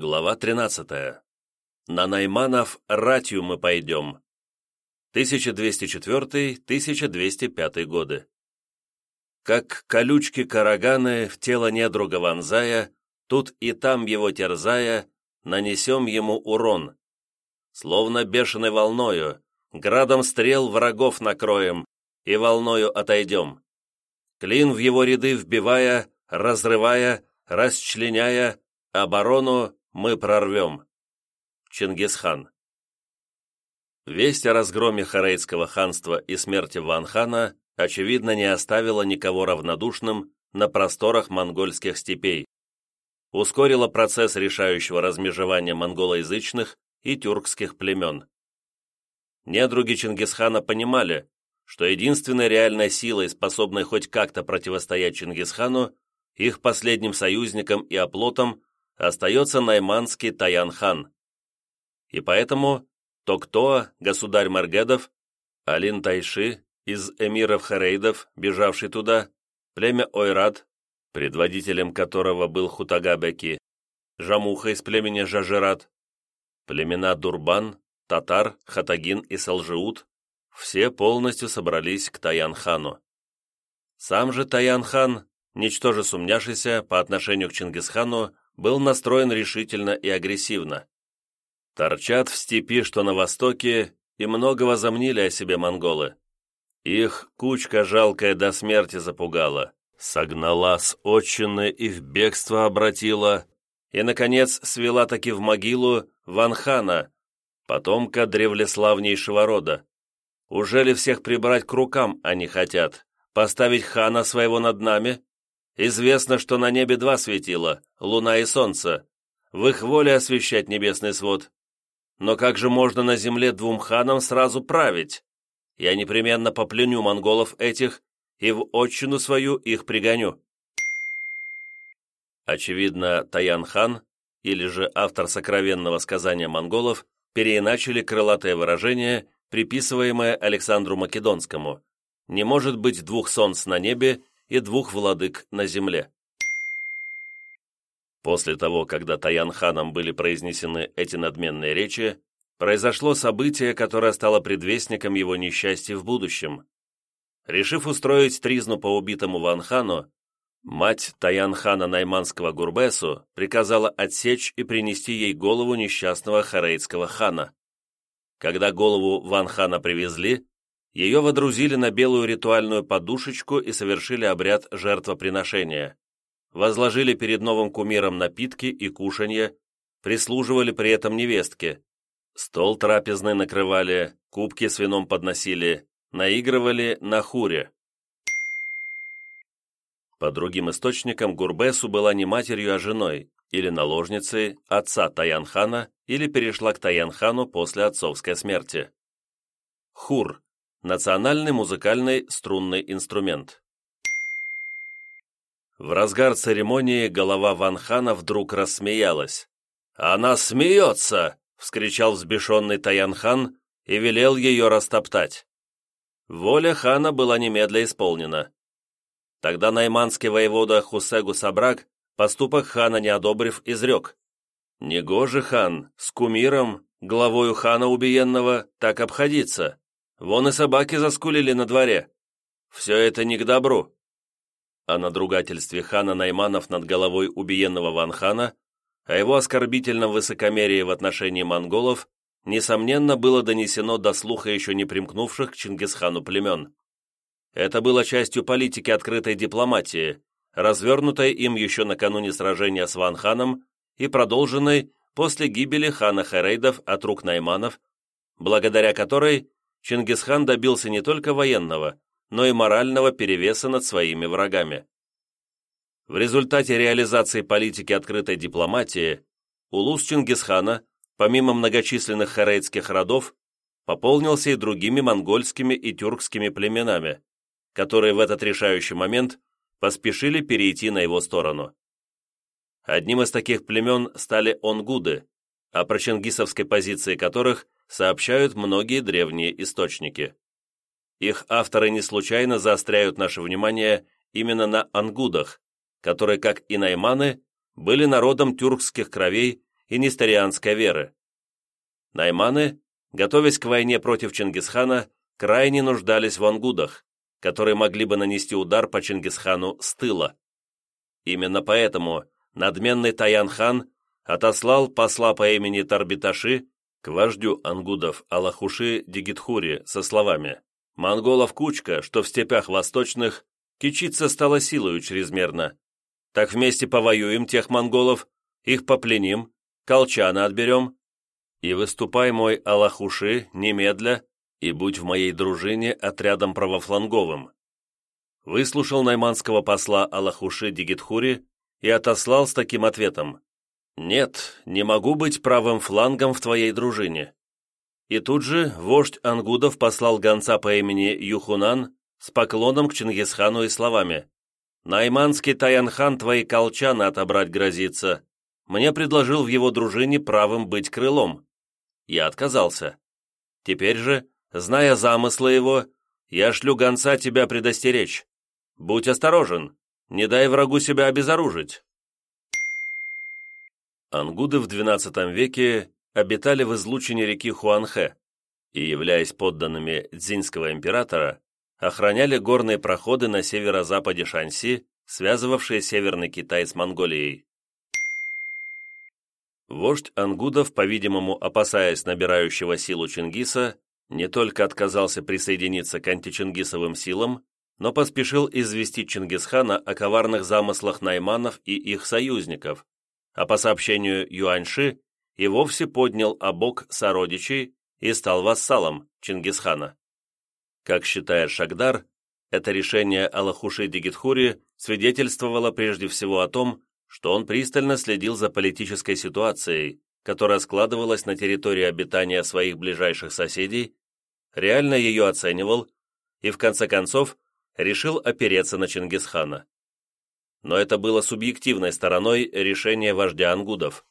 Глава 13. На Найманов ратью мы пойдем. 1204-1205 годы. Как колючки-караганы в тело недруга вонзая, тут и там его терзая, нанесем ему урон. Словно бешеной волною, градом стрел врагов накроем и волною отойдем. Клин в его ряды вбивая, разрывая, расчленяя, оборону мы прорвем. Чингисхан Весть о разгроме Харейского ханства и смерти Ван-хана очевидно не оставила никого равнодушным на просторах монгольских степей. Ускорила процесс решающего размежевания монголоязычных и тюркских племен. Недруги Чингисхана понимали, что единственной реальной силой, способной хоть как-то противостоять Чингисхану, их последним союзником и оплотом остается найманский Таян-хан. И поэтому Токтоа, государь Маргедов, Алин Тайши из эмиров Харейдов, бежавший туда, племя Ойрат, предводителем которого был Хутагабеки, Жамуха из племени Жажират, племена Дурбан, Татар, Хатагин и Салжиут, все полностью собрались к Таян-хану. Сам же Таян-хан, ничтоже сумняшися по отношению к Чингисхану, был настроен решительно и агрессивно. Торчат в степи, что на востоке, и много возомнили о себе монголы. Их кучка жалкая до смерти запугала, согнала с отчины и в бегство обратила, и, наконец, свела таки в могилу Ванхана, потомка древлеславнейшего рода. Уже ли всех прибрать к рукам они хотят? Поставить хана своего над нами? Известно, что на небе два светила, луна и солнце. В их воле освещать небесный свод. Но как же можно на земле двум ханам сразу править? Я непременно попленю монголов этих и в отчину свою их пригоню. Очевидно, Таян-хан, или же автор сокровенного сказания монголов, переиначили крылатое выражение, приписываемое Александру Македонскому. Не может быть двух солнц на небе и двух владык на земле. После того, когда Таян-ханом были произнесены эти надменные речи, произошло событие, которое стало предвестником его несчастья в будущем. Решив устроить тризну по убитому Ванхану, мать Таян-хана Найманского Гурбесу приказала отсечь и принести ей голову несчастного харейдского хана. Когда голову Ванхана привезли, ее водрузили на белую ритуальную подушечку и совершили обряд жертвоприношения. Возложили перед новым кумиром напитки и кушанье, прислуживали при этом невестке. Стол трапезный накрывали, кубки с вином подносили, наигрывали на хуре. По другим источникам, Гурбесу была не матерью, а женой, или наложницей отца Таянхана, или перешла к Таянхану после отцовской смерти. Хур Национальный музыкальный струнный инструмент. В разгар церемонии голова Ван Хана вдруг рассмеялась. «Она смеется!» — вскричал взбешенный Таян хан и велел ее растоптать. Воля хана была немедля исполнена. Тогда найманский воевода Хусегу Сабрак, поступок хана не одобрив, изрек. «Негоже хан, с кумиром, главою хана убиенного, так обходиться. Вон и собаки заскулили на дворе. Все это не к добру». О надругательстве хана Найманов над головой убиенного Ванхана, о его оскорбительном высокомерии в отношении монголов, несомненно, было донесено до слуха еще не примкнувших к Чингисхану племен. Это было частью политики открытой дипломатии, развернутой им еще накануне сражения с Ванханом и продолженной после гибели хана Харейдов от рук Найманов, благодаря которой Чингисхан добился не только военного, но и морального перевеса над своими врагами. В результате реализации политики открытой дипломатии улус Чингисхана, помимо многочисленных харейдских родов, пополнился и другими монгольскими и тюркскими племенами, которые в этот решающий момент поспешили перейти на его сторону. Одним из таких племен стали онгуды, о проченгисовской позиции которых сообщают многие древние источники. Их авторы не случайно заостряют наше внимание именно на ангудах, которые, как и найманы, были народом тюркских кровей и несторианской веры. Найманы, готовясь к войне против Чингисхана, крайне нуждались в ангудах, которые могли бы нанести удар по Чингисхану с тыла. Именно поэтому надменный Таян-хан отослал посла по имени Тарбиташи к вождю ангудов Аллахуши Дигитхури со словами «Монголов кучка, что в степях восточных, кичиться стало силою чрезмерно. Так вместе повоюем тех монголов, их попленим, колчана отберем, и выступай мой Аллахуши немедля, и будь в моей дружине отрядом правофланговым». Выслушал найманского посла Аллахуши Дигитхури и отослал с таким ответом «Нет, не могу быть правым флангом в твоей дружине». И тут же вождь Ангудов послал гонца по имени Юхунан с поклоном к Чингисхану и словами «Найманский Таянхан твои колчаны отобрать грозится. Мне предложил в его дружине правым быть крылом. Я отказался. Теперь же, зная замыслы его, я шлю гонца тебя предостеречь. Будь осторожен, не дай врагу себя обезоружить». Ангуды в XII веке обитали в излучине реки Хуанхэ и, являясь подданными дзиньского императора, охраняли горные проходы на северо-западе Шанси, связывавшие Северный Китай с Монголией. Вождь ангудов, по-видимому, опасаясь набирающего силу Чингиса, не только отказался присоединиться к античингисовым силам, но поспешил известить Чингисхана о коварных замыслах найманов и их союзников, а по сообщению Юаньши и вовсе поднял обок сородичей и стал вассалом Чингисхана. Как считает Шагдар, это решение Аллахуши Дигитхури свидетельствовало прежде всего о том, что он пристально следил за политической ситуацией, которая складывалась на территории обитания своих ближайших соседей, реально ее оценивал и, в конце концов, решил опереться на Чингисхана но это было субъективной стороной решения вождя ангудов.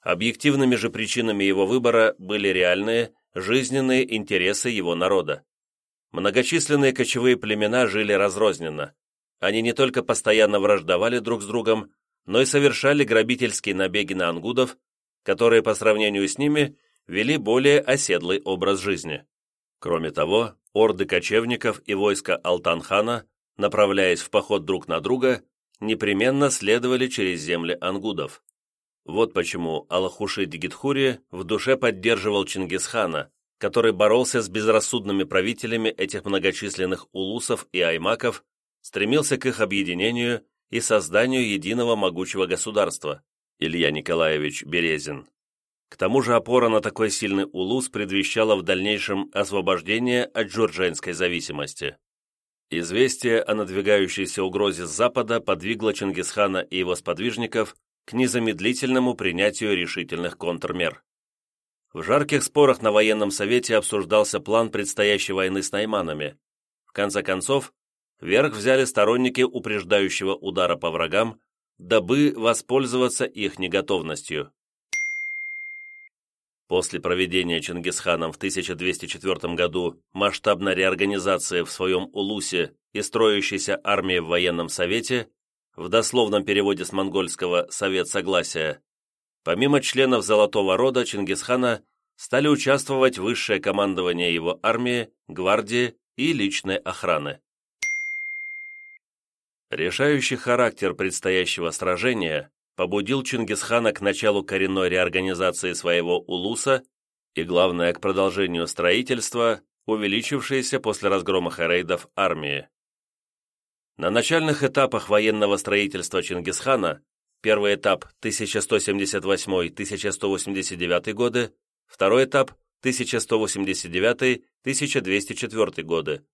Объективными же причинами его выбора были реальные, жизненные интересы его народа. Многочисленные кочевые племена жили разрозненно. Они не только постоянно враждовали друг с другом, но и совершали грабительские набеги на ангудов, которые по сравнению с ними вели более оседлый образ жизни. Кроме того, орды кочевников и войска Алтанхана, направляясь в поход друг на друга, непременно следовали через земли ангудов. Вот почему Аллахуши Дигитхури в душе поддерживал Чингисхана, который боролся с безрассудными правителями этих многочисленных улусов и аймаков, стремился к их объединению и созданию единого могучего государства. Илья Николаевич Березин. К тому же опора на такой сильный улус предвещала в дальнейшем освобождение от джурдженской зависимости. Известие о надвигающейся угрозе с запада подвигло Чингисхана и его сподвижников к незамедлительному принятию решительных контрмер. В жарких спорах на военном совете обсуждался план предстоящей войны с найманами. В конце концов, верх взяли сторонники упреждающего удара по врагам, дабы воспользоваться их неготовностью. После проведения Чингисханом в 1204 году масштабной реорганизации в своем Улусе и строящейся армии в военном совете, в дословном переводе с монгольского «Совет Согласия», помимо членов Золотого Рода Чингисхана стали участвовать высшее командование его армии, гвардии и личной охраны. Решающий характер предстоящего сражения побудил Чингисхана к началу коренной реорганизации своего улуса и, главное, к продолжению строительства, увеличившейся после разгрома харейдов армии. На начальных этапах военного строительства Чингисхана первый этап 1178-1189 годы, второй этап 1189-1204 годы.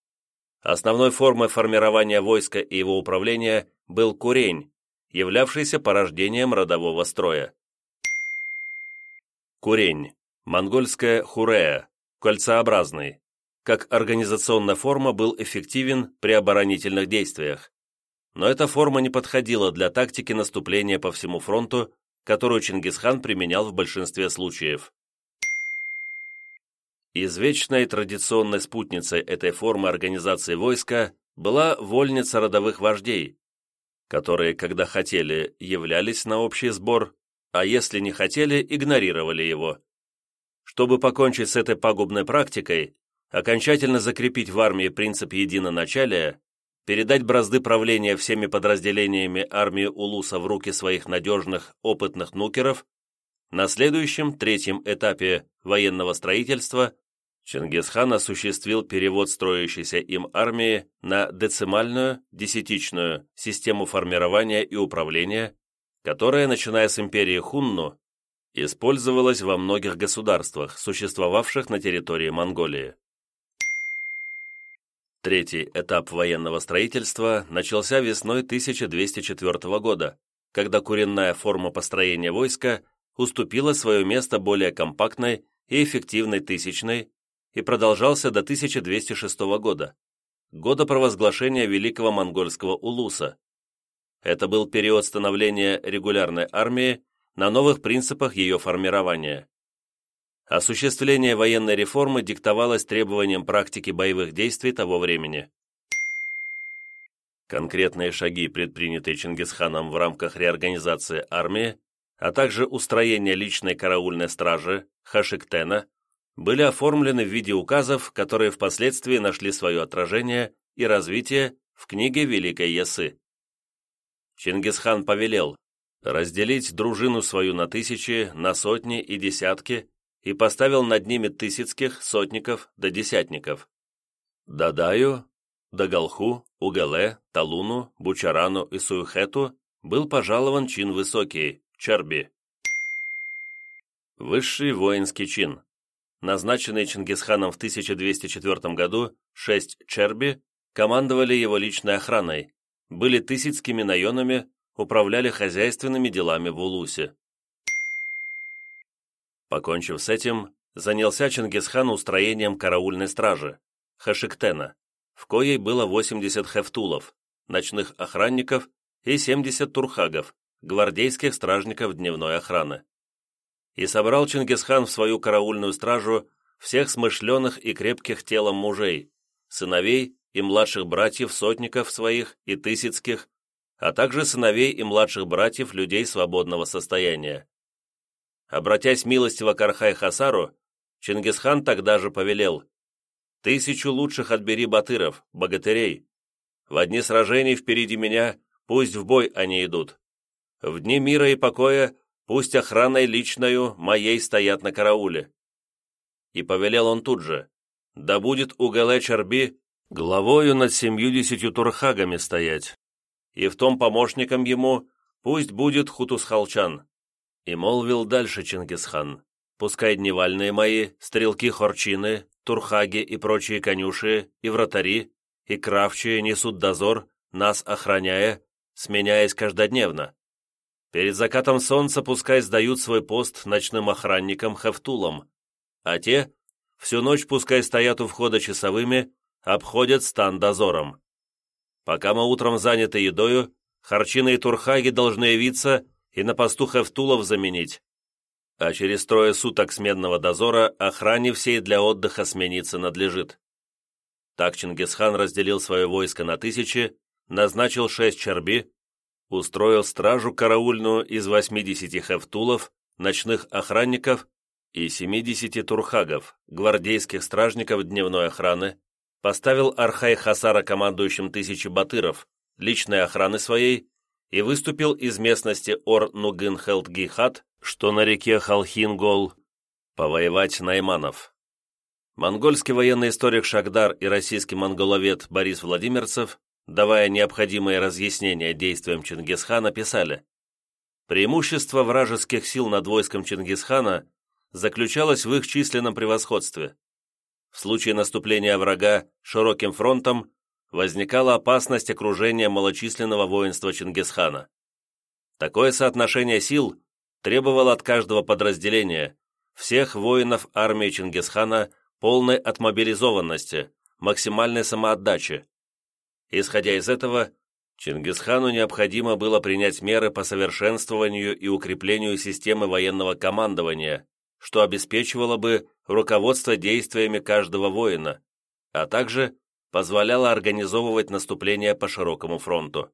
Основной формой формирования войска и его управления был курень, являвшийся порождением родового строя. Курень, монгольская хурея, кольцеобразный, как организационная форма был эффективен при оборонительных действиях. Но эта форма не подходила для тактики наступления по всему фронту, которую Чингисхан применял в большинстве случаев. Извечной традиционной спутницей этой формы организации войска была вольница родовых вождей, которые, когда хотели, являлись на общий сбор, а если не хотели, игнорировали его. Чтобы покончить с этой пагубной практикой, окончательно закрепить в армии принцип единоначалия, передать бразды правления всеми подразделениями армии Улуса в руки своих надежных, опытных нукеров, на следующем, третьем этапе военного строительства Чингисхан осуществил перевод строящейся им армии на децимальную, десятичную систему формирования и управления, которая, начиная с империи Хунну, использовалась во многих государствах, существовавших на территории Монголии. Третий этап военного строительства начался весной 1204 года, когда куренная форма построения войска уступила свое место более компактной и эффективной тысячной и продолжался до 1206 года, года провозглашения Великого Монгольского Улуса. Это был период становления регулярной армии на новых принципах ее формирования. Осуществление военной реформы диктовалось требованием практики боевых действий того времени. Конкретные шаги, предпринятые Чингисханом в рамках реорганизации армии, а также устроения личной караульной стражи Хашиктена, были оформлены в виде указов, которые впоследствии нашли свое отражение и развитие в книге Великой Ясы. Чингисхан повелел разделить дружину свою на тысячи, на сотни и десятки и поставил над ними тысяцких, сотников да десятников. Дадаю, Дагалху, Угале, Талуну, Бучарану и Суюхету был пожалован чин высокий, Чарби. Высший воинский чин. Назначенные Чингисханом в 1204 году шесть Черби командовали его личной охраной, были тысяцкими наенами, управляли хозяйственными делами в Улусе. Покончив с этим, занялся Чингисхан устроением караульной стражи, Хашиктена, в коей было 80 хефтулов, ночных охранников и 70 турхагов, гвардейских стражников дневной охраны. И собрал Чингисхан в свою караульную стражу всех смышленых и крепких телом мужей, сыновей и младших братьев сотников своих и тысяцких, а также сыновей и младших братьев людей свободного состояния. Обратясь милостиво к Архай-Хасару, Чингисхан тогда же повелел «Тысячу лучших отбери батыров, богатырей. В одни сражений впереди меня, пусть в бой они идут. В дни мира и покоя пусть охраной личною моей стоят на карауле». И повелел он тут же «Да будет у Гале-Чарби главою над семьюдесятью турхагами стоять, и в том помощником ему пусть будет Хутусхалчан». И молвил дальше Чингисхан, «Пускай дневальные мои, стрелки-хорчины, турхаги и прочие конюши, и вратари, и кравчие несут дозор, нас охраняя, сменяясь каждодневно. Перед закатом солнца пускай сдают свой пост ночным охранникам Хефтулам, а те всю ночь пускай стоят у входа часовыми, обходят стан дозором. Пока мы утром заняты едою, харчины и турхаги должны явиться и на посту Хевтулов заменить. А через трое суток сменного дозора охране всей для отдыха смениться надлежит. Так Чингисхан разделил свое войско на тысячи, назначил шесть черби, устроил стражу караульную из 80 хевтулов, ночных охранников и 70 турхагов, гвардейских стражников дневной охраны, поставил Архай Хасара командующим тысячи батыров, личной охраны своей и выступил из местности Ор-Нугын-Хелт-Гихат, что на реке Халхингол, повоевать Найманов. Монгольский военный историк Шагдар и российский монголовед Борис Владимирцев, давая необходимые разъяснения действиям Чингисхана, писали «Преимущество вражеских сил над войском Чингисхана заключалось в их численном превосходстве. В случае наступления врага широким фронтом возникала опасность окружения малочисленного воинства Чингисхана. Такое соотношение сил требовало от каждого подразделения, всех воинов армии Чингисхана полной отмобилизованности, максимальной самоотдачи. Исходя из этого, Чингисхану необходимо было принять меры по совершенствованию и укреплению системы военного командования, что обеспечивало бы руководство действиями каждого воина, а также позволяло организовывать наступление по широкому фронту.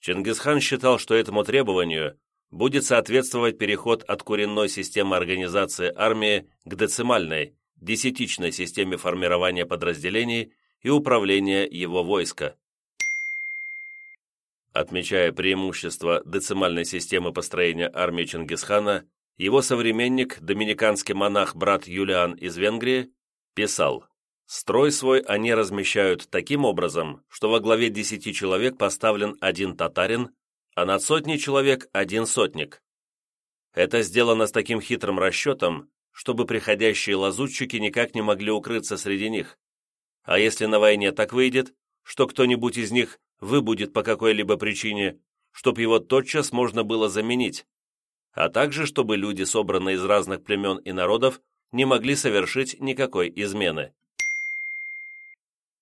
Чингисхан считал, что этому требованию будет соответствовать переход от коренной системы организации армии к децимальной, десятичной системе формирования подразделений и управления его войска. Отмечая преимущество децимальной системы построения армии Чингисхана, его современник, доминиканский монах брат Юлиан из Венгрии, писал «Строй свой они размещают таким образом, что во главе десяти человек поставлен один татарин, а над сотней человек один сотник. Это сделано с таким хитрым расчетом, чтобы приходящие лазутчики никак не могли укрыться среди них. А если на войне так выйдет, что кто-нибудь из них выбудет по какой-либо причине, чтоб его тотчас можно было заменить, а также чтобы люди, собранные из разных племен и народов, не могли совершить никакой измены.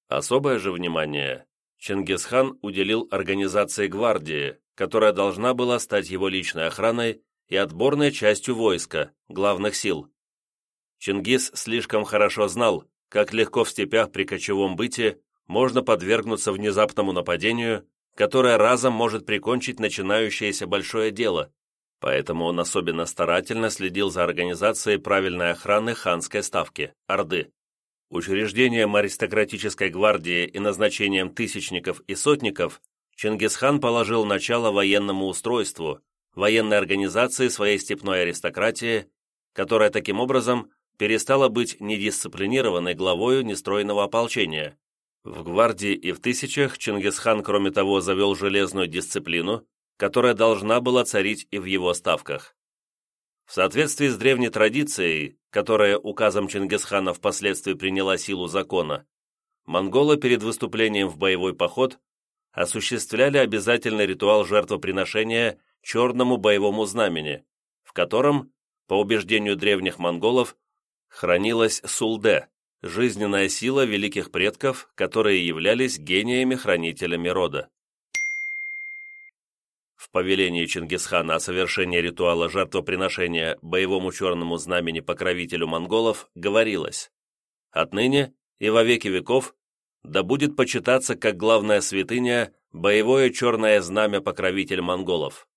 Особое же внимание Чингисхан уделил организации гвардии, которая должна была стать его личной охраной и отборной частью войска, главных сил. Чингис слишком хорошо знал, как легко в степях при кочевом быте можно подвергнуться внезапному нападению, которое разом может прикончить начинающееся большое дело, поэтому он особенно старательно следил за организацией правильной охраны ханской ставки, Орды. Учреждением аристократической гвардии и назначением тысячников и сотников Чингисхан положил начало военному устройству, военной организации своей степной аристократии, которая таким образом перестала быть недисциплинированной главою нестройного ополчения. В гвардии и в тысячах Чингисхан, кроме того, завел железную дисциплину, которая должна была царить и в его ставках. В соответствии с древней традицией, которая указом Чингисхана впоследствии приняла силу закона, монголы перед выступлением в боевой поход осуществляли обязательный ритуал жертвоприношения черному боевому знамени, в котором, по убеждению древних монголов, хранилась сулде, жизненная сила великих предков, которые являлись гениями-хранителями рода. В повелении Чингисхана о совершении ритуала жертвоприношения боевому черному знамени покровителю монголов говорилось «Отныне и во веки веков да будет почитаться как главная святыня боевое черное знамя покровитель монголов.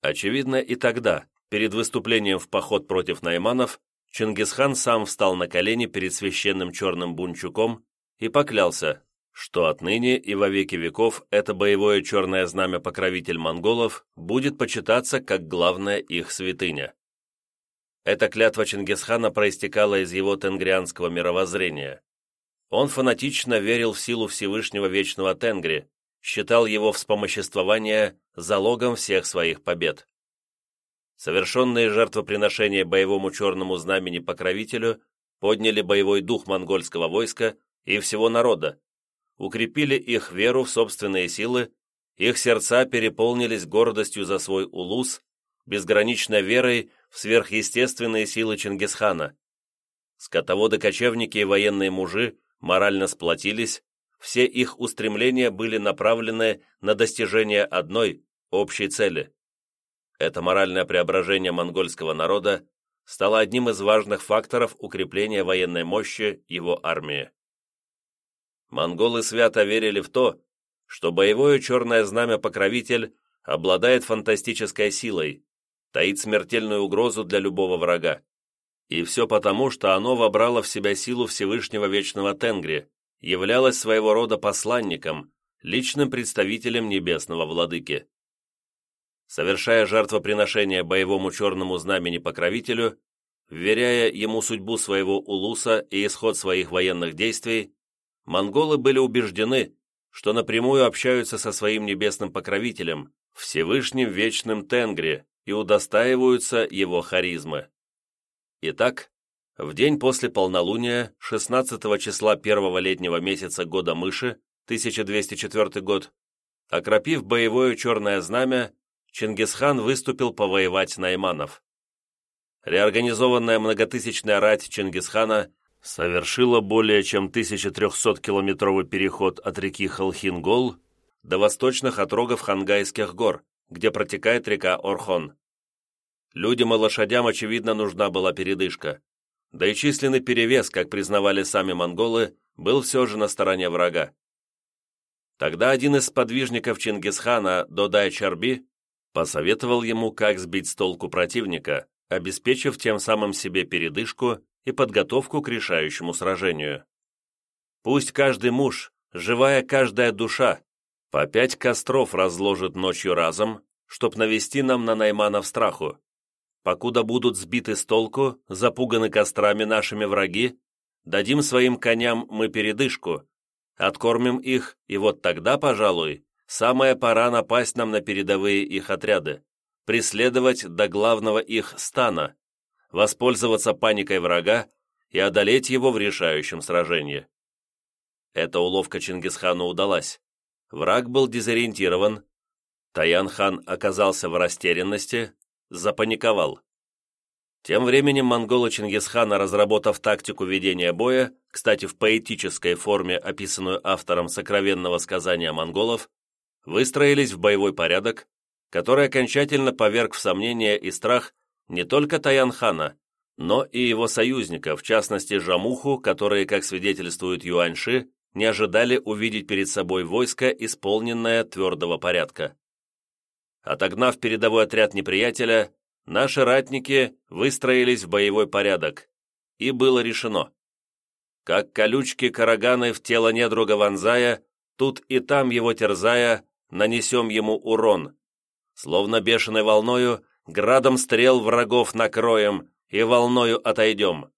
Очевидно, и тогда, перед выступлением в поход против найманов, Чингисхан сам встал на колени перед священным черным бунчуком и поклялся, что отныне и во веки веков это боевое черное знамя покровитель монголов будет почитаться как главная их святыня. Эта клятва Чингисхана проистекала из его тенгрианского мировоззрения. Он фанатично верил в силу Всевышнего Вечного Тенгри, считал его вспомоществование залогом всех своих побед. Совершенные жертвоприношения боевому черному знамени покровителю подняли боевой дух монгольского войска и всего народа, укрепили их веру в собственные силы, их сердца переполнились гордостью за свой улус, безграничной верой в сверхъестественные силы Чингисхана. Скотоводы-кочевники и военные мужи морально сплотились, все их устремления были направлены на достижение одной, общей цели. Это моральное преображение монгольского народа стало одним из важных факторов укрепления военной мощи его армии. Монголы свято верили в то, что боевое черное знамя-покровитель обладает фантастической силой, таит смертельную угрозу для любого врага. И все потому, что оно вобрало в себя силу Всевышнего Вечного Тенгри, являлось своего рода посланником, личным представителем Небесного Владыки. Совершая жертвоприношение боевому черному знамени-покровителю, вверяя ему судьбу своего улуса и исход своих военных действий, монголы были убеждены, что напрямую общаются со своим небесным покровителем, Всевышним Вечным Тенгри, и удостаиваются его харизмы. Итак, в день после полнолуния, 16 числа первого летнего месяца года мыши, 1204 год, окропив боевое черное знамя, Чингисхан выступил повоевать Найманов. Реорганизованная многотысячная рать Чингисхана совершила более чем 1300-километровый переход от реки Халхингол до восточных отрогов Хангайских гор, где протекает река Орхон. Людям и лошадям, очевидно, нужна была передышка. Да и численный перевес, как признавали сами монголы, был все же на стороне врага. Тогда один из подвижников Чингисхана, Додай Чарби, Посоветовал ему, как сбить с толку противника, обеспечив тем самым себе передышку и подготовку к решающему сражению. Пусть каждый муж, живая каждая душа, по пять костров разложит ночью разом, чтоб навести нам на Найманов страху. Покуда будут сбиты с толку, запуганы кострами нашими враги, дадим своим коням мы передышку, откормим их, и вот тогда, пожалуй, самая пора напасть нам на передовые их отряды, преследовать до главного их стана, воспользоваться паникой врага и одолеть его в решающем сражении. Эта уловка Чингисхану удалась. Враг был дезориентирован. Таян-хан оказался в растерянности, запаниковал. Тем временем монголы Чингисхана, разработав тактику ведения боя, кстати, в поэтической форме, описанную автором сокровенного сказания монголов, выстроились в боевой порядок, который окончательно поверг в сомнение и страх не только Таян-хана, но и его союзников, в частности Жамуху, которые, как свидетельствуют юаньши, не ожидали увидеть перед собой войско, исполненное твердого порядка. Отогнав передовой отряд неприятеля, наши ратники выстроились в боевой порядок, и было решено. Как колючки караганы в тело недруга вонзая, тут и там его терзая, нанесем ему урон. Словно бешеной волною, градом стрел врагов накроем и волною отойдем.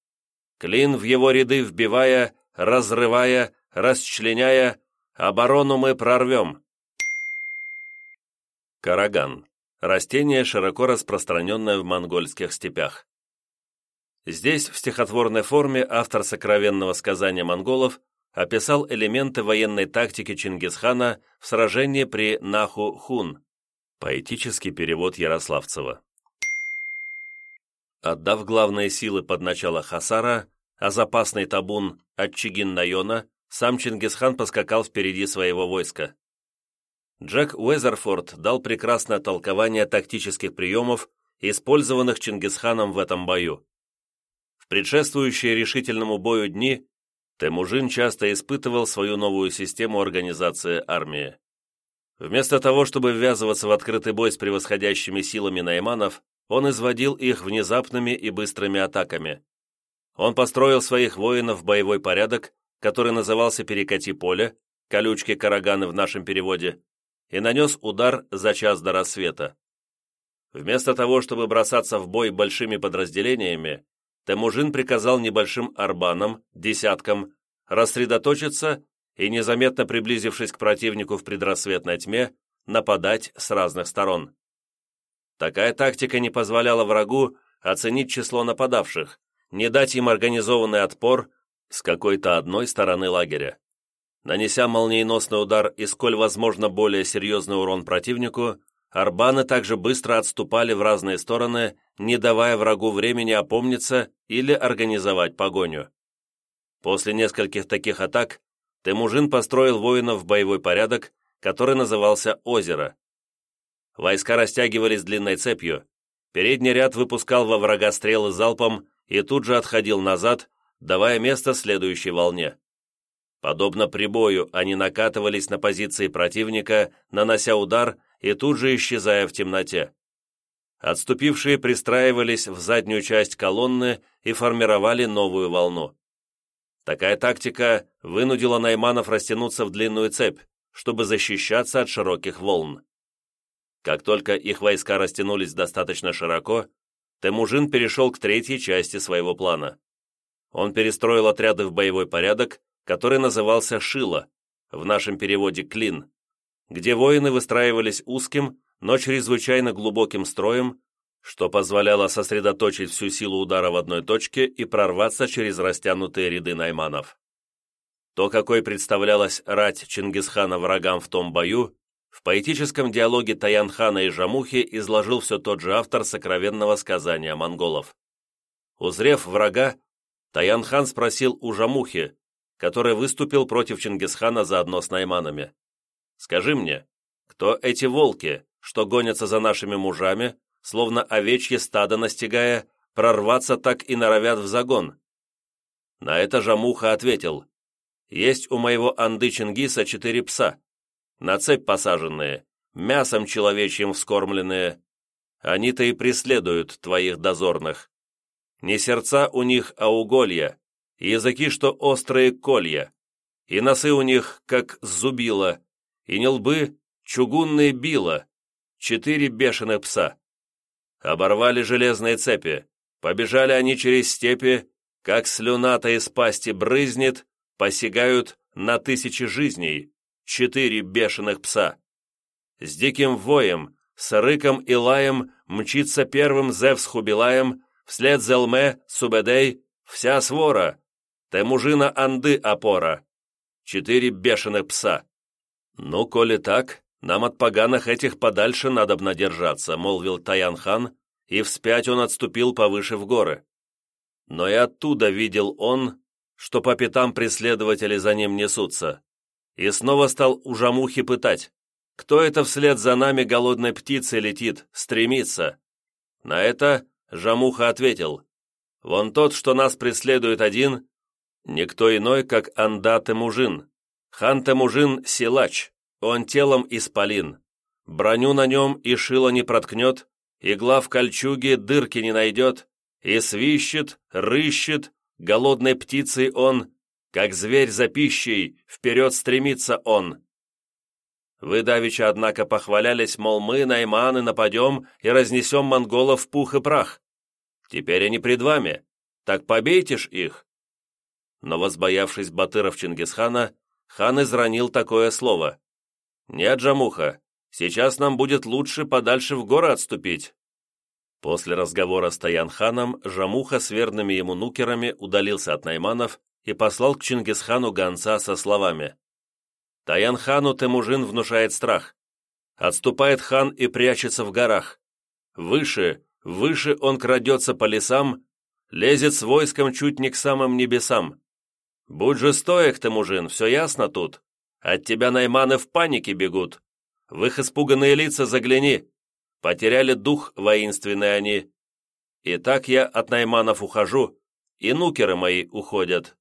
Клин в его ряды вбивая, разрывая, расчленяя, оборону мы прорвем. Караган. Растение, широко распространенное в монгольских степях. Здесь, в стихотворной форме, автор сокровенного сказания монголов описал элементы военной тактики Чингисхана в сражении при Наху-Хун. Поэтический перевод Ярославцева. Отдав главные силы под начало Хасара, а запасный табун от Чигин-Найона, сам Чингисхан поскакал впереди своего войска. Джек Уэзерфорд дал прекрасное толкование тактических приемов, использованных Чингисханом в этом бою. В предшествующие решительному бою дни Темужин часто испытывал свою новую систему организации армии. Вместо того, чтобы ввязываться в открытый бой с превосходящими силами найманов, он изводил их внезапными и быстрыми атаками. Он построил своих воинов в боевой порядок, который назывался «Перекати поле», «Колючки караганы» в нашем переводе, и нанес удар за час до рассвета. Вместо того, чтобы бросаться в бой большими подразделениями, Темужин приказал небольшим арбанам, десяткам, рассредоточиться и, незаметно приблизившись к противнику в предрассветной тьме, нападать с разных сторон. Такая тактика не позволяла врагу оценить число нападавших, не дать им организованный отпор с какой-то одной стороны лагеря. Нанеся молниеносный удар и сколь возможно более серьезный урон противнику, арбаны также быстро отступали в разные стороны, не давая врагу времени опомниться или организовать погоню. После нескольких таких атак Темужин построил воинов в боевой порядок, который назывался «Озеро». Войска растягивались длинной цепью, передний ряд выпускал во врага стрелы залпом и тут же отходил назад, давая место следующей волне. Подобно прибою, они накатывались на позиции противника, нанося удар и тут же исчезая в темноте. Отступившие пристраивались в заднюю часть колонны и формировали новую волну. Такая тактика вынудила найманов растянуться в длинную цепь, чтобы защищаться от широких волн. Как только их войска растянулись достаточно широко, Темужин перешел к третьей части своего плана. Он перестроил отряды в боевой порядок, который назывался «Шило», в нашем переводе «Клин», где воины выстраивались узким, но чрезвычайно глубоким строем, что позволяло сосредоточить всю силу удара в одной точке и прорваться через растянутые ряды найманов. То, какой представлялась рать Чингисхана врагам в том бою, в поэтическом диалоге Таянхана и Жамухи изложил все тот же автор сокровенного сказания монголов. Узрев врага, Таянхан спросил у Жамухи, который выступил против Чингисхана заодно с найманами. «Скажи мне, кто эти волки, что гонятся за нашими мужами, словно овечье стадо настигая, прорваться так и норовят в загон. На это Жамуха ответил, «Есть у моего Анды Чингиса четыре пса, на цепь посаженные, мясом человечьим вскормленные. Они-то и преследуют твоих дозорных. Не сердца у них, а уголья, языки, что острые колья, и носы у них, как зубила, и не лбы, чугунные била, четыре бешеных пса. Оборвали железные цепи, побежали они через степи, как слюна-то из пасти брызнет, посягают на тысячи жизней, четыре бешеных пса. С диким воем, с рыком и лаем мчится первым Зевс Хубилаем, вслед Зелме, Субедей, вся свора, Темужина Анды опора. Четыре бешеных пса. Ну, коли так, нам от поганых этих подальше надо б надержаться, молвил Таян-хан, и вспять он отступил повыше в горы. Но и оттуда видел он, что по пятам преследователи за ним несутся, и снова стал у Жамухи пытать, кто это вслед за нами голодной птицей летит, стремится. На это Жамуха ответил, вон тот, что нас преследует один, никто иной, как Анда Темужин. Хан Темужин – силач, он телом исполин. Броню на нем и шило не проткнет, игла в кольчуге дырки не найдет, и свищет, рыщет, голодной птицей он, как зверь за пищей, вперед стремится он. Вы, давеча, однако, похвалялись, мол, мы, найманы, нападем и разнесем монголов в пух и прах. Теперь они пред вами, так побейте ж их. Но, возбоявшись Батыров Чингисхана, хан изранил такое слово. «Нет, Джамуха, сейчас нам будет лучше подальше в горы отступить. После разговора с Таян-ханом Жамуха с верными ему нукерами удалился от Найманов и послал к Чингисхану гонца со словами «Таян-хану Темужин внушает страх. Отступает хан и прячется в горах. Выше, выше он крадется по лесам, лезет с войском чуть не к самым небесам. Будь же стоек, Темужин, все ясно тут. От тебя найманы в панике бегут. В их испуганные лица загляни, Потеряли дух воинственный они. И так я от Найманов ухожу, и нукеры мои уходят.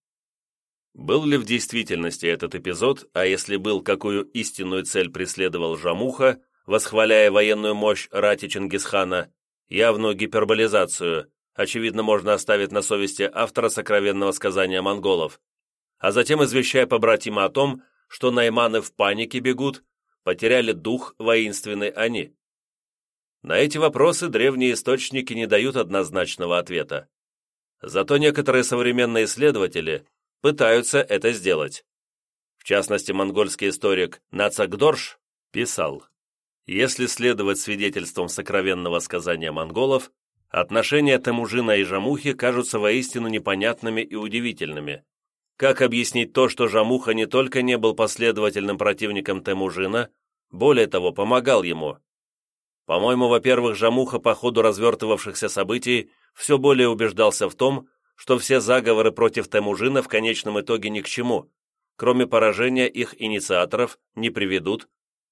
Был ли в действительности этот эпизод, а если был, какую истинную цель преследовал Жамуха, восхваляя военную мощь рати Чингисхана, явную гиперболизацию, очевидно, можно оставить на совести автора сокровенного сказания монголов, а затем извещая побратима о том, что найманы в панике бегут, потеряли дух воинственный они. На эти вопросы древние источники не дают однозначного ответа. Зато некоторые современные исследователи пытаются это сделать. В частности, монгольский историк Нацагдорш писал, если следовать свидетельствам сокровенного сказания монголов, отношения Темужина и Жамухи кажутся воистину непонятными и удивительными. Как объяснить то, что Жамуха не только не был последовательным противником Темужина, более того, помогал ему, по-моему, во-первых, Жамуха по ходу развертывавшихся событий все более убеждался в том, что все заговоры против Темужина в конечном итоге ни к чему, кроме поражения их инициаторов, не приведут,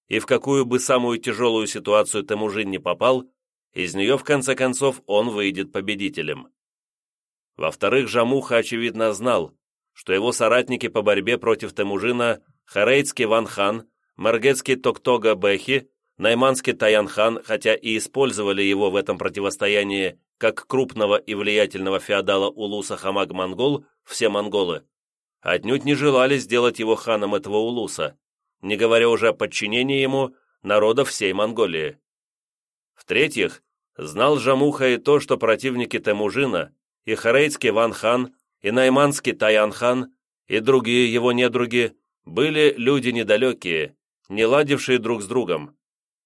и в какую бы самую тяжелую ситуацию Темужин не попал, из нее, в конце концов, он выйдет победителем. Во-вторых, Жамуха, очевидно, знал, что его соратники по борьбе против Темужина Харейцкий Ван Хан, Маргетский Токтога Бехи Найманский Таянхан, хотя и использовали его в этом противостоянии как крупного и влиятельного феодала Улуса Хамаг-Монгол, все монголы, отнюдь не желали сделать его ханом этого Улуса, не говоря уже о подчинении ему народа всей Монголии. В-третьих, знал Жамуха и то, что противники Темужина, и Харейцкий Ван-хан, и Найманский Таян-хан, и другие его недруги были люди недалекие, не ладившие друг с другом,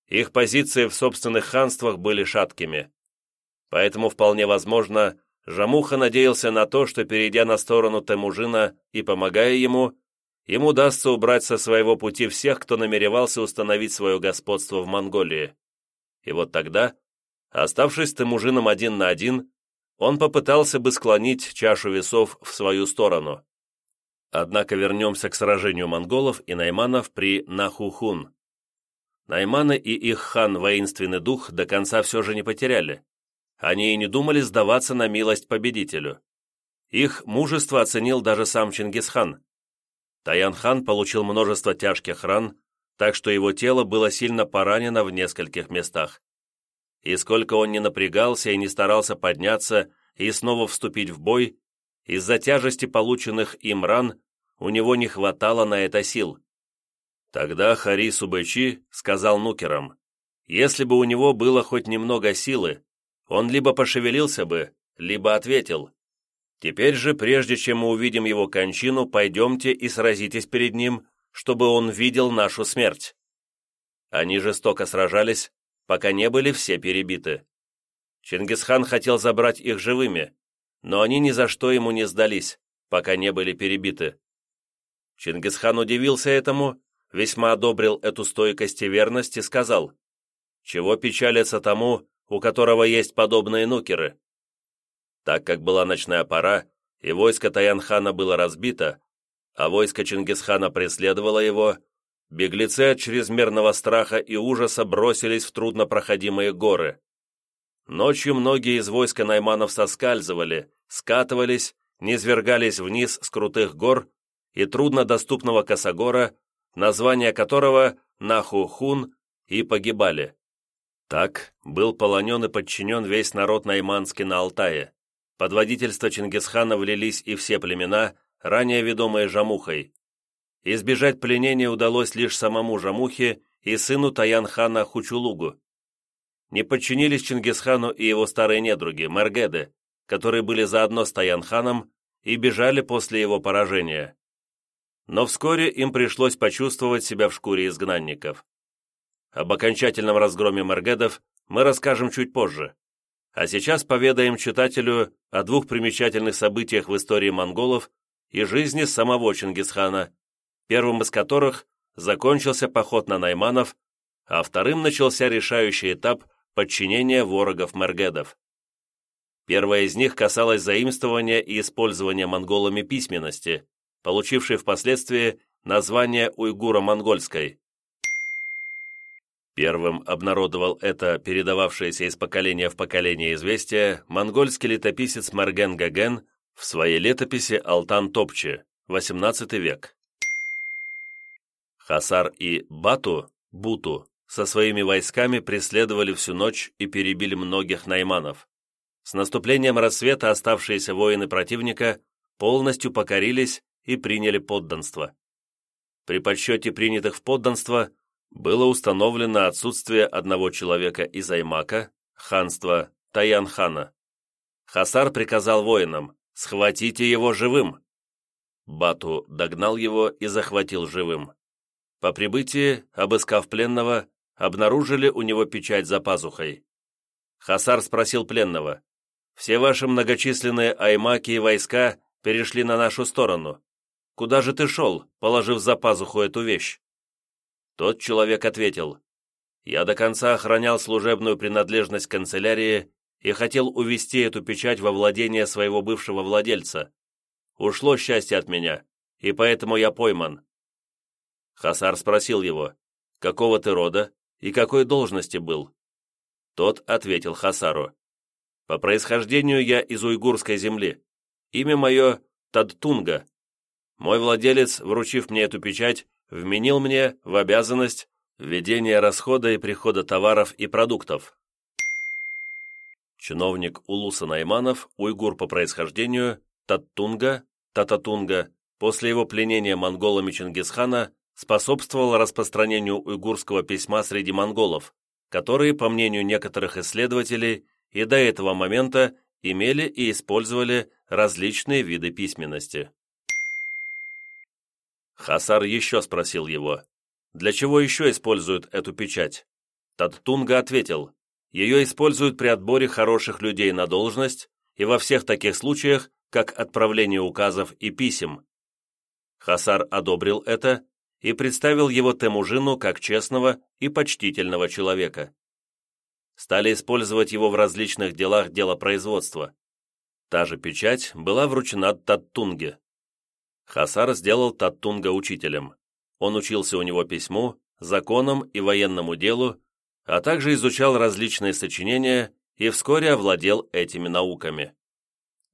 их позиции в собственных ханствах были шаткими. Поэтому вполне возможно, Жамуха надеялся на то, что, перейдя на сторону Темужина и помогая ему, ему удастся убрать со своего пути всех, кто намеревался установить свое господство в Монголии. И вот тогда, оставшись Темужином один на один, он попытался бы склонить чашу весов в свою сторону. Однако вернемся к сражению монголов и найманов при Нахухун. Найманы и их хан воинственный дух до конца все же не потеряли. Они и не думали сдаваться на милость победителю. Их мужество оценил даже сам Чингисхан. Таян-хан получил множество тяжких ран, так что его тело было сильно поранено в нескольких местах. И сколько он не напрягался и не старался подняться и снова вступить в бой, из-за тяжести полученных им ран у него не хватало на это сил. Тогда Хари Субэчи сказал нукерам, если бы у него было хоть немного силы, он либо пошевелился бы, либо ответил. Теперь же, прежде чем мы увидим его кончину, пойдемте и сразитесь перед ним, чтобы он видел нашу смерть. Они жестоко сражались, пока не были все перебиты. Чингисхан хотел забрать их живыми, но они ни за что ему не сдались, пока не были перебиты. Чингисхан удивился этому, весьма одобрил эту стойкость и верность и сказал, «Чего печалиться тому, у которого есть подобные нукеры?» Так как была ночная пора, и войско Таянхана было разбито, а войско Чингисхана преследовало его, беглецы от чрезмерного страха и ужаса бросились в труднопроходимые горы. Ночью многие из войска найманов соскальзывали, скатывались, низвергались вниз с крутых гор и труднодоступного косогора, название которого Нахухун, и погибали. Так был полонен и подчинен весь народ найманский на Алтае. Под водительство Чингисхана влились и все племена, ранее ведомые Жамухой. Избежать пленения удалось лишь самому Жамухе и сыну Таян-хана Хучулугу. Не подчинились Чингисхану и его старые недруги, Маргеды, которые были заодно с Таян-ханом и бежали после его поражения. Но вскоре им пришлось почувствовать себя в шкуре изгнанников. Об окончательном разгроме Маргедов мы расскажем чуть позже. А сейчас поведаем читателю о двух примечательных событиях в истории монголов и жизни самого Чингисхана, первым из которых закончился поход на Найманов, а вторым начался решающий этап подчинения ворогов-мергедов. Первая из них касалась заимствования и использования монголами письменности, получившей впоследствии название уйгуро-монгольской. Первым обнародовал это передававшееся из поколения в поколение известие монгольский летописец Марген Гаген в своей летописи Алтан Топче, XVIII век. Хасар и Бату, Буту, со своими войсками преследовали всю ночь и перебили многих найманов. С наступлением рассвета оставшиеся воины противника полностью покорились и приняли подданство. При подсчете принятых в подданство – было установлено отсутствие одного человека из Аймака, ханства Таян-хана. Хасар приказал воинам «Схватите его живым!» Бату догнал его и захватил живым. По прибытии, обыскав пленного, обнаружили у него печать за пазухой. Хасар спросил пленного, «Все ваши многочисленные аймаки и войска перешли на нашу сторону. Куда же ты шел, положив за пазуху эту вещь?» Тот человек ответил, «Я до конца охранял служебную принадлежность канцелярии и хотел увести эту печать во владение своего бывшего владельца. Ушло счастье от меня, и поэтому я пойман». Хасар спросил его, «Какого ты рода и какой должности был?» Тот ответил Хасару, «По происхождению я из уйгурской земли. Имя мое Тадтунга. Мой владелец, вручив мне эту печать, вменил мне в обязанность введение расхода и прихода товаров и продуктов. Чиновник Улуса Найманов, уйгур по происхождению, Таттунга, Тататунга, после его пленения монголами Чингисхана, способствовал распространению уйгурского письма среди монголов, которые, по мнению некоторых исследователей, и до этого момента имели и использовали различные виды письменности. Хасар еще спросил его, для чего еще используют эту печать? Таттунга ответил, ее используют при отборе хороших людей на должность и во всех таких случаях, как отправление указов и писем. Хасар одобрил это и представил его Темужину как честного и почтительного человека. Стали использовать его в различных делах делопроизводства. Та же печать была вручена Таттунге. Хасар сделал Таттунга учителем. Он учился у него письму, законам и военному делу, а также изучал различные сочинения и вскоре овладел этими науками.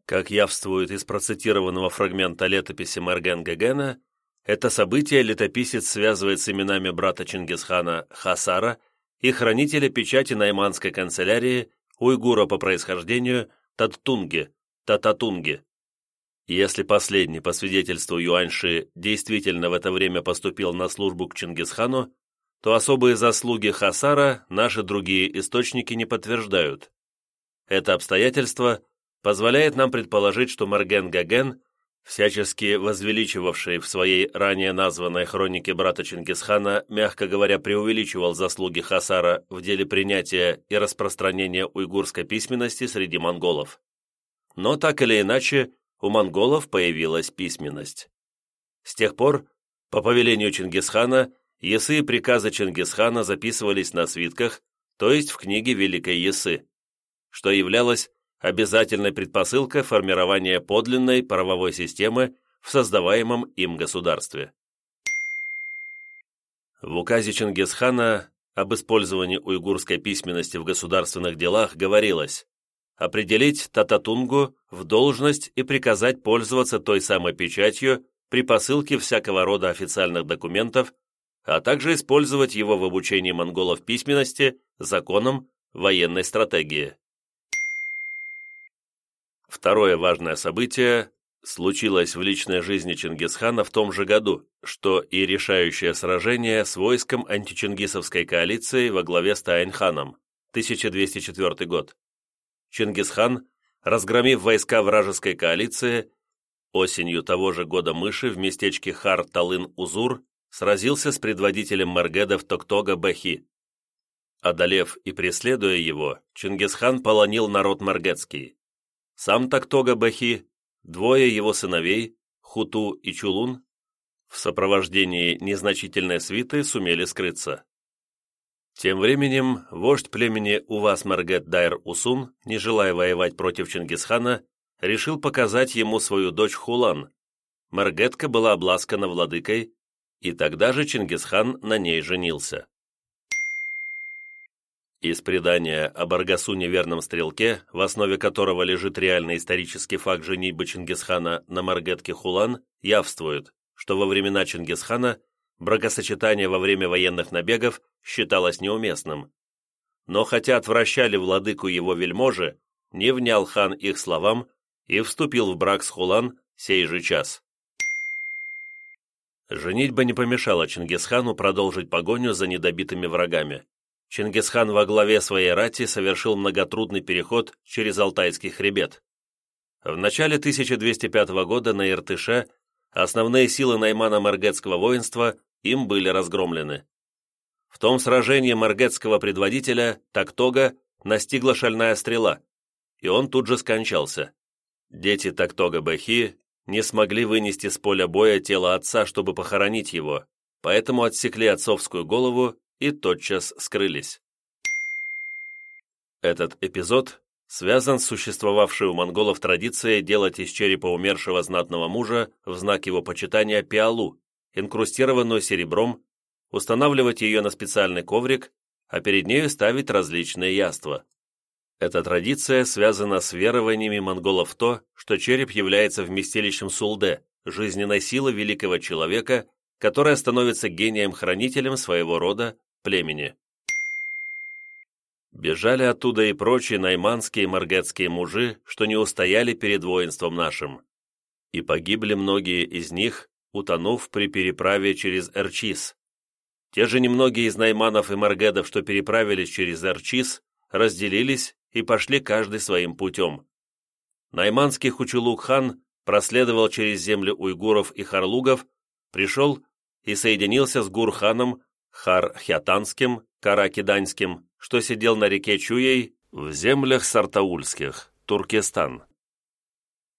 Как явствует из процитированного фрагмента летописи Мерген Гегена, Это событие летописец связывает с именами брата Чингисхана Хасара и хранителя печати Найманской канцелярии, уйгура по происхождению Таттунги, Тататунги. Если последний, по свидетельству Юаньши, действительно в это время поступил на службу к Чингисхану, то особые заслуги Хасара наши другие источники не подтверждают. Это обстоятельство позволяет нам предположить, что Марген Гаген, всячески возвеличивавший в своей ранее названной хронике брата Чингисхана, мягко говоря, преувеличивал заслуги Хасара в деле принятия и распространения уйгурской письменности среди монголов. Но так или иначе, у монголов появилась письменность. С тех пор, по повелению Чингисхана, Ясы и приказы Чингисхана записывались на свитках, то есть в книге Великой Ясы, что являлось обязательной предпосылкой формирования подлинной правовой системы в создаваемом им государстве. В указе Чингисхана об использовании уйгурской письменности в государственных делах говорилось определить Тататунгу в должность и приказать пользоваться той самой печатью при посылке всякого рода официальных документов, а также использовать его в обучении монголов письменности, законам, военной стратегии. Второе важное событие случилось в личной жизни Чингисхана в том же году, что и решающее сражение с войском античингисовской коалиции во главе с Таинханом, 1204 год. Чингисхан, разгромив войска вражеской коалиции, осенью того же года Мыши в местечке Хар-Талын-Узур сразился с предводителем Маргедов Токтога-Бахи. Одолев и преследуя его, Чингисхан полонил народ маргетский. Сам Токтога-Бахи, двое его сыновей, Хуту и Чулун, в сопровождении незначительной свиты сумели скрыться. Тем временем вождь племени Увас Маргет Дайр Усун, не желая воевать против Чингисхана, решил показать ему свою дочь Хулан. Маргетка была обласкана владыкой, и тогда же Чингисхан на ней женился. Из предания об Аргасу неверном стрелке, в основе которого лежит реальный исторический факт женитьбы Чингисхана на Маргетке Хулан, явствует, что во времена Чингисхана бракосочетание во время военных набегов считалось неуместным. Но хотя отвращали владыку его вельможи, не внял хан их словам и вступил в брак с Хулан сей же час. Женитьба не помешала Чингисхану продолжить погоню за недобитыми врагами. Чингисхан во главе своей рати совершил многотрудный переход через Алтайский хребет. В начале 1205 года на Иртыше основные силы Наймана-Маргетского воинства им были разгромлены. В том сражении маргетского предводителя Тактога настигла шальная стрела, и он тут же скончался. Дети Тактога Бахи не смогли вынести с поля боя тело отца, чтобы похоронить его, поэтому отсекли отцовскую голову и тотчас скрылись. Этот эпизод связан с существовавшей у монголов традицией делать из черепа умершего знатного мужа в знак его почитания пиалу, инкрустированную серебром, устанавливать ее на специальный коврик, а перед нею ставить различные яства. Эта традиция связана с верованиями монголов в то, что череп является вместилищем сулде, жизненной силы великого человека, которая становится гением-хранителем своего рода, племени. Бежали оттуда и прочие найманские и маргетские мужи, что не устояли перед воинством нашим. И погибли многие из них, утонув при переправе через Эрчис. Те же немногие из найманов и маргедов, что переправились через Эрчис, разделились и пошли каждый своим путем. Найманский Хучулук-хан проследовал через земли уйгуров и харлугов, пришел и соединился с гурханом Хар-Хятанским, Каракиданским, что сидел на реке Чуей в землях Сартаульских, Туркестан.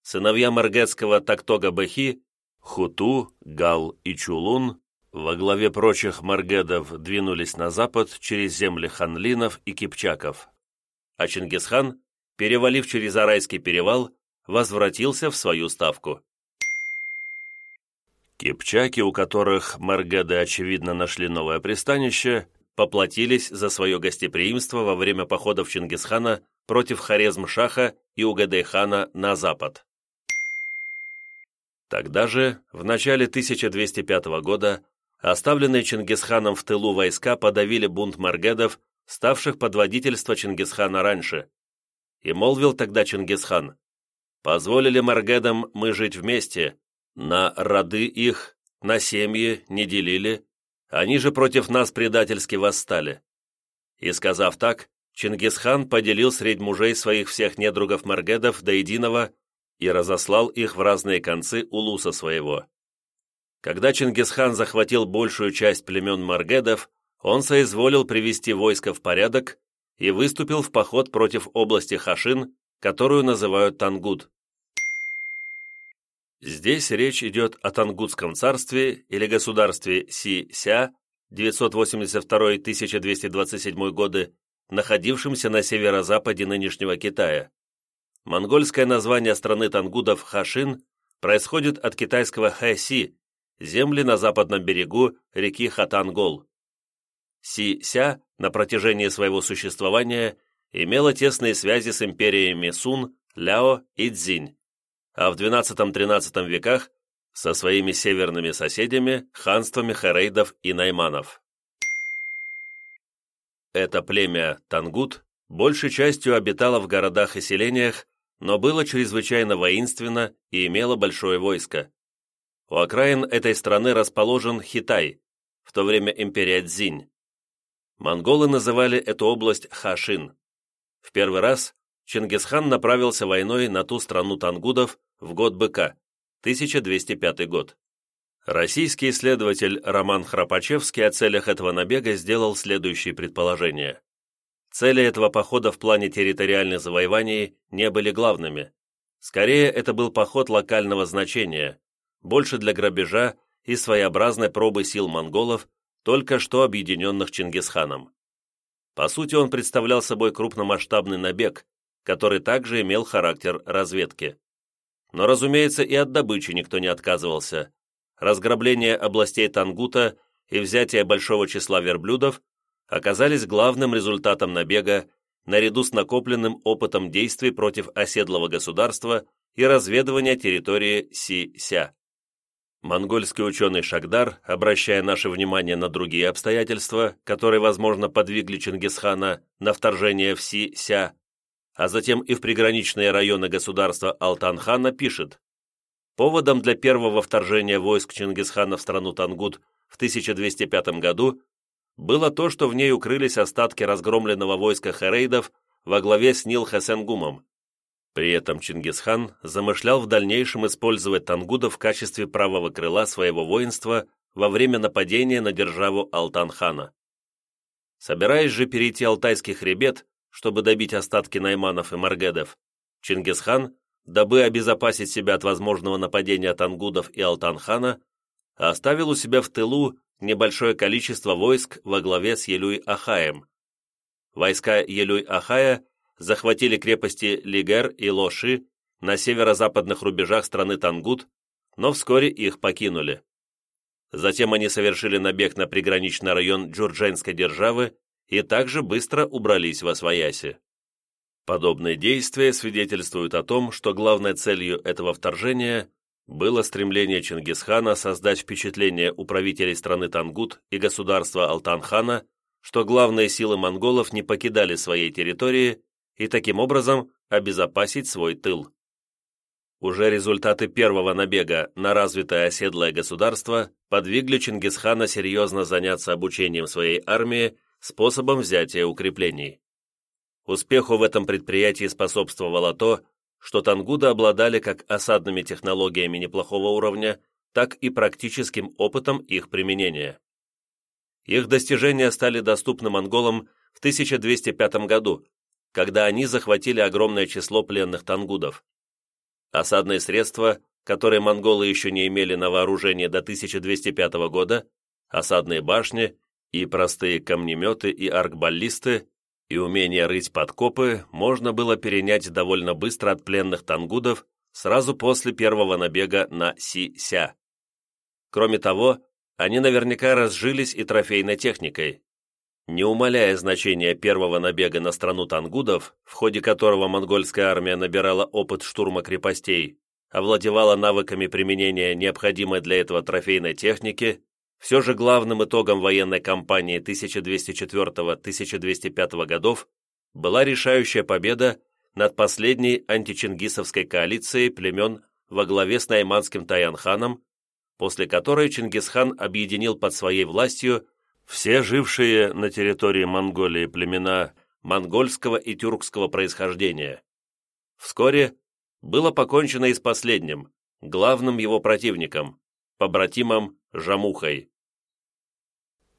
Сыновья Маргетского Тактога-Бахи Хуту, Гал и Чулун во главе прочих маргедов двинулись на запад через земли ханлинов и кипчаков, а Чингисхан, перевалив через Арайский перевал, возвратился в свою ставку. Кипчаки, у которых маргеды, очевидно, нашли новое пристанище, поплатились за свое гостеприимство во время походов Чингисхана против Хорезм-Шаха и Угадей-хана на запад. Тогда же, в начале 1205 года, оставленные Чингисханом в тылу войска подавили бунт маргедов, ставших под водительство Чингисхана раньше. И молвил тогда Чингисхан, «Позволили маргедам мы жить вместе, на роды их, на семьи не делили, они же против нас предательски восстали». И сказав так, Чингисхан поделил средь мужей своих всех недругов маргедов до единого и разослал их в разные концы улуса своего. Когда Чингисхан захватил большую часть племен Маргедов, он соизволил привести войско в порядок и выступил в поход против области Хашин, которую называют Тангут. Здесь речь идет о Тангутском царстве или государстве Си-Ся 982-1227 годы, находившемся на северо-западе нынешнего Китая. Монгольское название страны тангудов Хашин происходит от китайского Хэси, земли на западном берегу реки Хатангол. Си-Ся на протяжении своего существования имела тесные связи с империями Сун, Ляо и Цзинь, а в XII-XIII веках со своими северными соседями, ханствами Харейдов и Найманов. Это племя Тангут большей частью обитало в городах и селениях, но было чрезвычайно воинственно и имело большое войско. У окраин этой страны расположен Хитай, в то время империя Цзинь. Монголы называли эту область Хашин. В первый раз Чингисхан направился войной на ту страну тангудов в год быка, 1205 год. Российский исследователь Роман Храпачевский о целях этого набега сделал следующие предположения. Цели этого похода в плане территориальных завоеваний не были главными. Скорее, это был поход локального значения, больше для грабежа и своеобразной пробы сил монголов, только что объединенных Чингисханом. По сути, он представлял собой крупномасштабный набег, который также имел характер разведки. Но, разумеется, и от добычи никто не отказывался. Разграбление областей Тангута и взятие большого числа верблюдов оказались главным результатом набега наряду с накопленным опытом действий против оседлого государства и разведывания территории Си-Ся. Монгольский ученый Шагдар, обращая наше внимание на другие обстоятельства, которые, возможно, подвигли Чингисхана на вторжение в Си-Ся, а затем и в приграничные районы государства Алтанхана, пишет, поводом для первого вторжения войск Чингисхана в страну Тангут в 1205 году было то, что в ней укрылись остатки разгромленного войска Херейдов во главе с Нил Хасенгумом. При этом Чингисхан замышлял в дальнейшем использовать тангудов в качестве правого крыла своего воинства во время нападения на державу Алтанхана. Собираясь же перейти Алтайский хребет, чтобы добить остатки найманов и маргедов, Чингисхан, дабы обезопасить себя от возможного нападения тангудов и Алтанхана, оставил у себя в тылу небольшое количество войск во главе с Елюй-Ахаем. Войска Елюй-Ахая захватили крепости Лигер и Лоши на северо-западных рубежах страны Тангут, но вскоре их покинули. Затем они совершили набег на приграничный район Джурдженской державы и также быстро убрались во Свояси. Подобные действия свидетельствуют о том, что главной целью этого вторжения было стремление Чингисхана создать впечатление у правителей страны Тангут и государства Алтанхана, что главные силы монголов не покидали своей территории и таким образом обезопасить свой тыл. Уже результаты первого набега на развитое оседлое государство подвигли Чингисхана серьезно заняться обучением своей армии способом взятия укреплений. Успеху в этом предприятии способствовало то, что тангуды обладали как осадными технологиями неплохого уровня, так и практическим опытом их применения. Их достижения стали доступны монголам в 1205 году, когда они захватили огромное число пленных тангудов. Осадные средства, которые монголы еще не имели на вооружении до 1205 года, осадные башни и простые камнеметы и аркбаллисты и умение рыть подкопы можно было перенять довольно быстро от пленных тангудов сразу после первого набега на Си-Ся. Кроме того, они наверняка разжились и трофейной техникой. Не умаляя значения первого набега на страну тангудов, в ходе которого монгольская армия набирала опыт штурма крепостей, овладевала навыками применения необходимой для этого трофейной техники, все же главным итогом военной кампании 1204-1205 годов была решающая победа над последней античингисовской коалицией племен во главе с Найманским Таянханом, после которой Чингисхан объединил под своей властью все жившие на территории Монголии племена монгольского и тюркского происхождения. Вскоре было покончено и с последним, главным его противником, побратимом Жамухой.